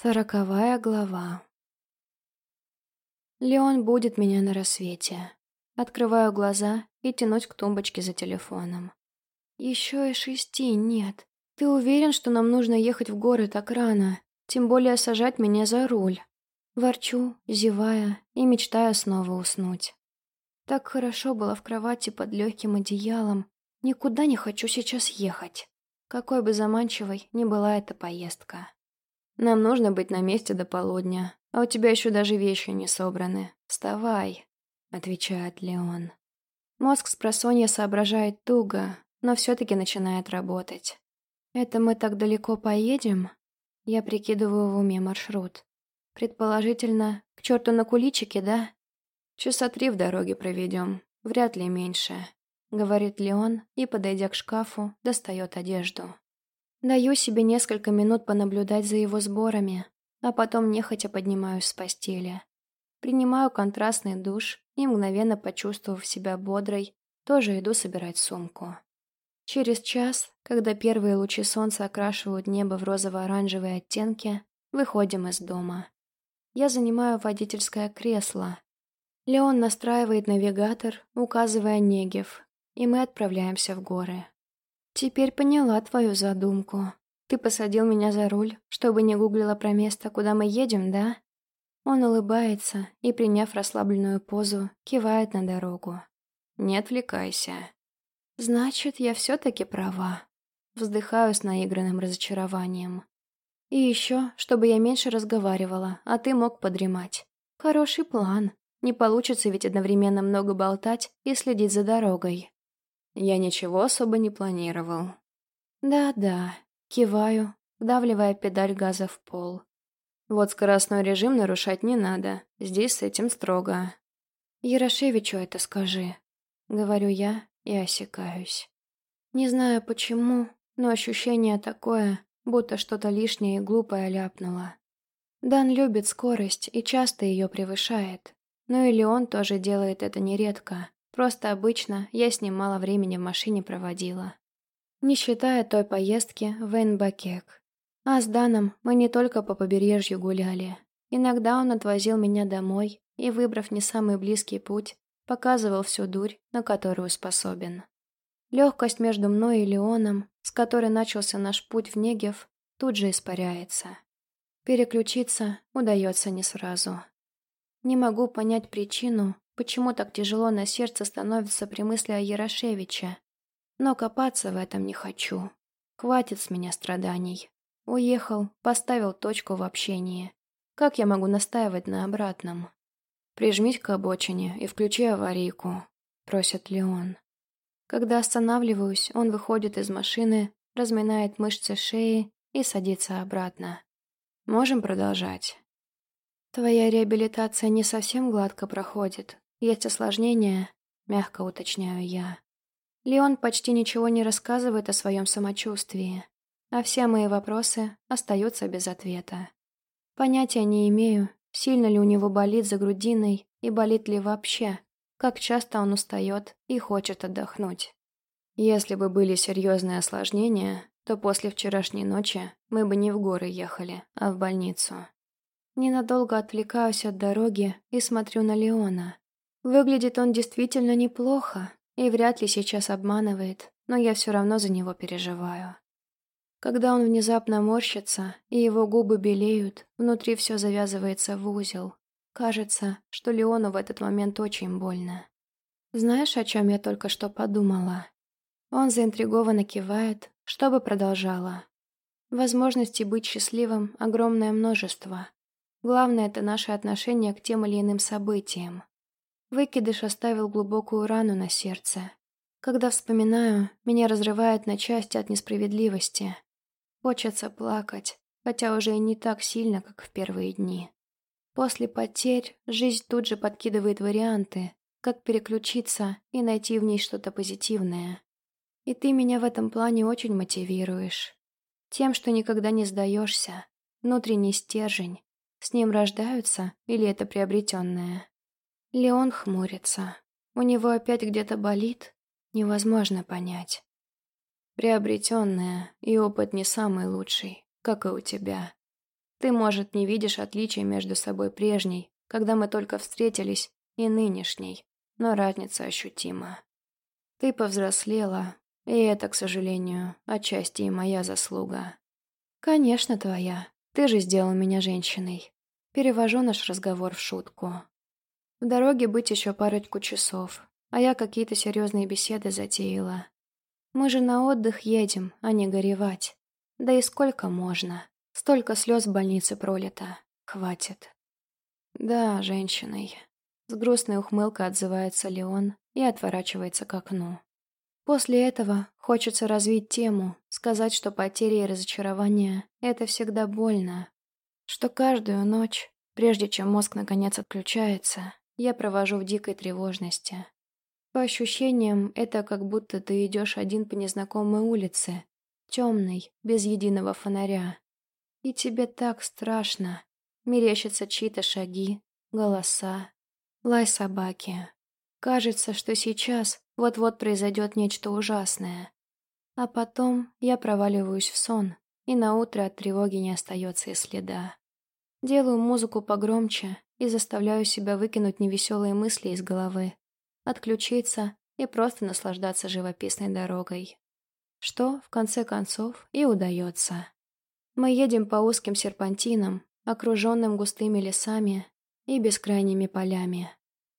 Сороковая глава. Леон будет меня на рассвете. Открываю глаза и тянусь к тумбочке за телефоном. Еще и шести нет. Ты уверен, что нам нужно ехать в горы так рано? Тем более сажать меня за руль. Ворчу, зевая и мечтаю снова уснуть. Так хорошо было в кровати под легким одеялом. Никуда не хочу сейчас ехать. Какой бы заманчивой ни была эта поездка. Нам нужно быть на месте до полудня, а у тебя еще даже вещи не собраны. Вставай, отвечает Леон. Мозг с просонья соображает туго, но все-таки начинает работать. Это мы так далеко поедем? Я прикидываю в уме маршрут. Предположительно, к черту на куличике, да? Часа три в дороге проведем, вряд ли меньше, говорит Леон и, подойдя к шкафу, достает одежду. Даю себе несколько минут понаблюдать за его сборами, а потом нехотя поднимаюсь с постели. Принимаю контрастный душ и, мгновенно почувствовав себя бодрой, тоже иду собирать сумку. Через час, когда первые лучи солнца окрашивают небо в розово-оранжевые оттенки, выходим из дома. Я занимаю водительское кресло. Леон настраивает навигатор, указывая Негев, и мы отправляемся в горы. «Теперь поняла твою задумку. Ты посадил меня за руль, чтобы не гуглила про место, куда мы едем, да?» Он улыбается и, приняв расслабленную позу, кивает на дорогу. «Не отвлекайся». «Значит, я все-таки права». Вздыхаю с наигранным разочарованием. «И еще, чтобы я меньше разговаривала, а ты мог подремать. Хороший план. Не получится ведь одновременно много болтать и следить за дорогой». Я ничего особо не планировал. Да-да, киваю, вдавливая педаль газа в пол. Вот скоростной режим нарушать не надо, здесь с этим строго. Ярошевичу это скажи, говорю я и осекаюсь. Не знаю почему, но ощущение такое, будто что-то лишнее и глупое ляпнуло. Дан любит скорость и часто ее превышает, но и Леон тоже делает это нередко. Просто обычно я с ним мало времени в машине проводила. Не считая той поездки в Эйнбакек. А с Даном мы не только по побережью гуляли. Иногда он отвозил меня домой и, выбрав не самый близкий путь, показывал всю дурь, на которую способен. Легкость между мной и Леоном, с которой начался наш путь в Негев, тут же испаряется. Переключиться удается не сразу. Не могу понять причину, Почему так тяжело на сердце становится при мысли о Ярошевиче? Но копаться в этом не хочу. Хватит с меня страданий. Уехал, поставил точку в общении. Как я могу настаивать на обратном? «Прижмись к обочине и включи аварийку», — просит Леон. Когда останавливаюсь, он выходит из машины, разминает мышцы шеи и садится обратно. «Можем продолжать?» «Твоя реабилитация не совсем гладко проходит. Есть осложнения, мягко уточняю я. Леон почти ничего не рассказывает о своем самочувствии, а все мои вопросы остаются без ответа. Понятия не имею, сильно ли у него болит за грудиной и болит ли вообще, как часто он устает и хочет отдохнуть. Если бы были серьезные осложнения, то после вчерашней ночи мы бы не в горы ехали, а в больницу. Ненадолго отвлекаюсь от дороги и смотрю на Леона. Выглядит он действительно неплохо и вряд ли сейчас обманывает, но я все равно за него переживаю. Когда он внезапно морщится, и его губы белеют, внутри все завязывается в узел. Кажется, что Леону в этот момент очень больно. Знаешь, о чем я только что подумала? Он заинтригованно кивает, чтобы продолжала. Возможностей быть счастливым огромное множество. Главное — это наше отношение к тем или иным событиям. Выкидыш оставил глубокую рану на сердце. Когда вспоминаю, меня разрывает на части от несправедливости. Хочется плакать, хотя уже и не так сильно, как в первые дни. После потерь жизнь тут же подкидывает варианты, как переключиться и найти в ней что-то позитивное. И ты меня в этом плане очень мотивируешь. Тем, что никогда не сдаешься. Внутренний стержень. С ним рождаются или это приобретенное? Леон хмурится. У него опять где-то болит? Невозможно понять. Приобретенное, и опыт не самый лучший, как и у тебя. Ты, может, не видишь отличий между собой прежней, когда мы только встретились, и нынешней, но разница ощутима. Ты повзрослела, и это, к сожалению, отчасти и моя заслуга. Конечно, твоя. Ты же сделал меня женщиной. Перевожу наш разговор в шутку. В дороге быть еще парочку часов, а я какие-то серьезные беседы затеяла. Мы же на отдых едем, а не горевать. Да и сколько можно? Столько слез в больнице пролито. Хватит. Да, женщиной. С грустной ухмылкой отзывается Леон и отворачивается к окну. После этого хочется развить тему, сказать, что потери и разочарования — это всегда больно, что каждую ночь, прежде чем мозг наконец отключается, я провожу в дикой тревожности. По ощущениям, это как будто ты идешь один по незнакомой улице, темной, без единого фонаря. И тебе так страшно. Мерещатся чьи-то шаги, голоса, лай собаки. Кажется, что сейчас вот-вот произойдет нечто ужасное. А потом я проваливаюсь в сон, и на утро от тревоги не остается и следа. Делаю музыку погромче и заставляю себя выкинуть невеселые мысли из головы, отключиться и просто наслаждаться живописной дорогой. Что, в конце концов, и удается. Мы едем по узким серпантинам, окруженным густыми лесами и бескрайними полями.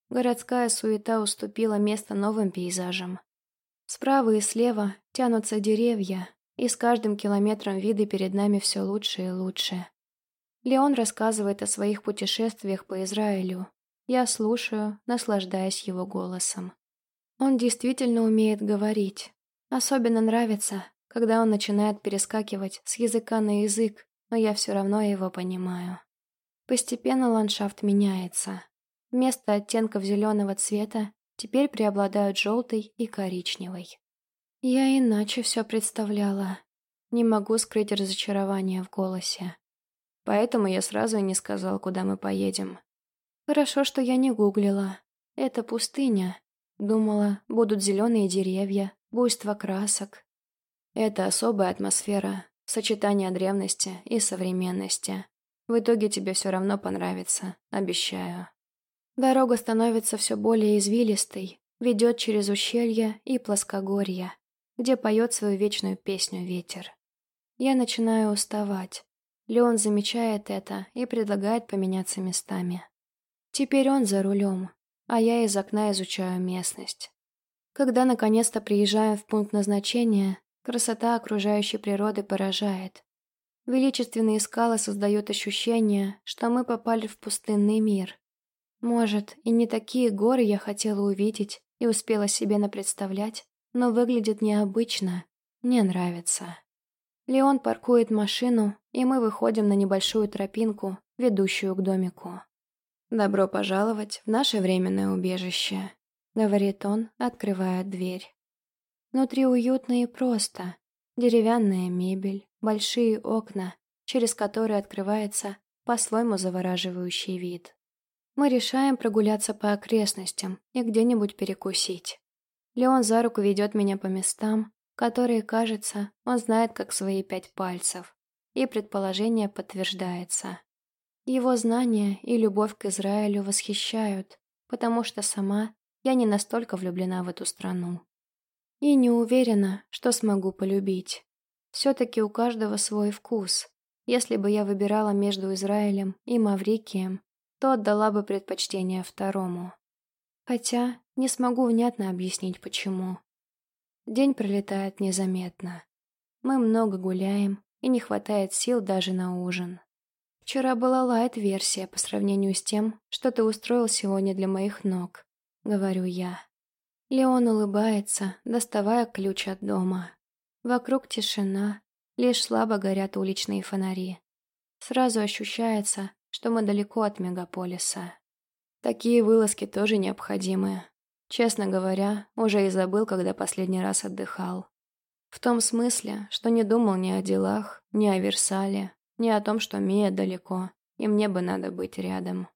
Городская суета уступила место новым пейзажам. Справа и слева тянутся деревья, и с каждым километром виды перед нами все лучше и лучше. Леон рассказывает о своих путешествиях по Израилю. Я слушаю, наслаждаясь его голосом. Он действительно умеет говорить. Особенно нравится, когда он начинает перескакивать с языка на язык, но я все равно его понимаю. Постепенно ландшафт меняется. Вместо оттенков зеленого цвета теперь преобладают желтый и коричневый. Я иначе все представляла. Не могу скрыть разочарование в голосе. Поэтому я сразу и не сказал, куда мы поедем. Хорошо, что я не гуглила. Это пустыня. Думала, будут зеленые деревья, буйство красок. Это особая атмосфера, сочетание древности и современности. В итоге тебе все равно понравится, обещаю. Дорога становится все более извилистой, ведет через ущелья и плоскогорья, где поет свою вечную песню ветер. Я начинаю уставать. Леон замечает это и предлагает поменяться местами. Теперь он за рулем, а я из окна изучаю местность. Когда наконец-то приезжаем в пункт назначения, красота окружающей природы поражает. Величественные скалы создают ощущение, что мы попали в пустынный мир, может, и не такие горы я хотела увидеть и успела себе напредставлять, но выглядит необычно, мне нравится. Леон паркует машину, и мы выходим на небольшую тропинку, ведущую к домику. «Добро пожаловать в наше временное убежище», — говорит он, открывая дверь. Внутри уютно и просто. Деревянная мебель, большие окна, через которые открывается по-своему завораживающий вид. Мы решаем прогуляться по окрестностям и где-нибудь перекусить. Леон за руку ведет меня по местам, которые, кажется, он знает как свои пять пальцев, и предположение подтверждается. Его знания и любовь к Израилю восхищают, потому что сама я не настолько влюблена в эту страну. И не уверена, что смогу полюбить. Все-таки у каждого свой вкус. Если бы я выбирала между Израилем и Маврикием, то отдала бы предпочтение второму. Хотя не смогу внятно объяснить, почему. День пролетает незаметно. Мы много гуляем, и не хватает сил даже на ужин. Вчера была лайт-версия по сравнению с тем, что ты устроил сегодня для моих ног, говорю я. Леон улыбается, доставая ключ от дома. Вокруг тишина, лишь слабо горят уличные фонари. Сразу ощущается, что мы далеко от мегаполиса. Такие вылазки тоже необходимы. Честно говоря, уже и забыл, когда последний раз отдыхал. В том смысле, что не думал ни о делах, ни о Версале, ни о том, что Мия далеко, и мне бы надо быть рядом.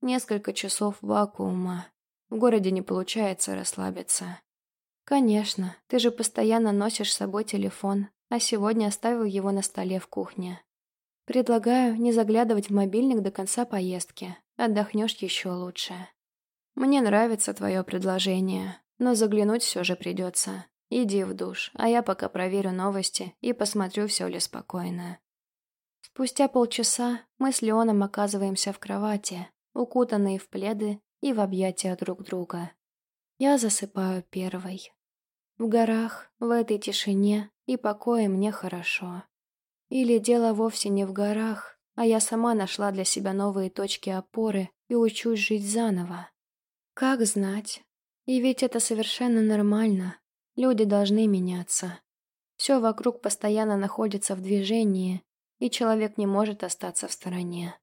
Несколько часов вакуума. В городе не получается расслабиться. Конечно, ты же постоянно носишь с собой телефон, а сегодня оставил его на столе в кухне. Предлагаю не заглядывать в мобильник до конца поездки. Отдохнешь еще лучше. Мне нравится твое предложение, но заглянуть все же придется. Иди в душ, а я пока проверю новости и посмотрю, все ли спокойно. Спустя полчаса мы с Леоном оказываемся в кровати, укутанные в пледы и в объятия друг друга. Я засыпаю первой. В горах, в этой тишине и покое мне хорошо. Или дело вовсе не в горах, а я сама нашла для себя новые точки опоры и учусь жить заново. Как знать? И ведь это совершенно нормально. Люди должны меняться. Все вокруг постоянно находится в движении, и человек не может остаться в стороне.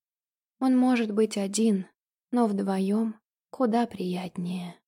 Он может быть один, но вдвоем куда приятнее.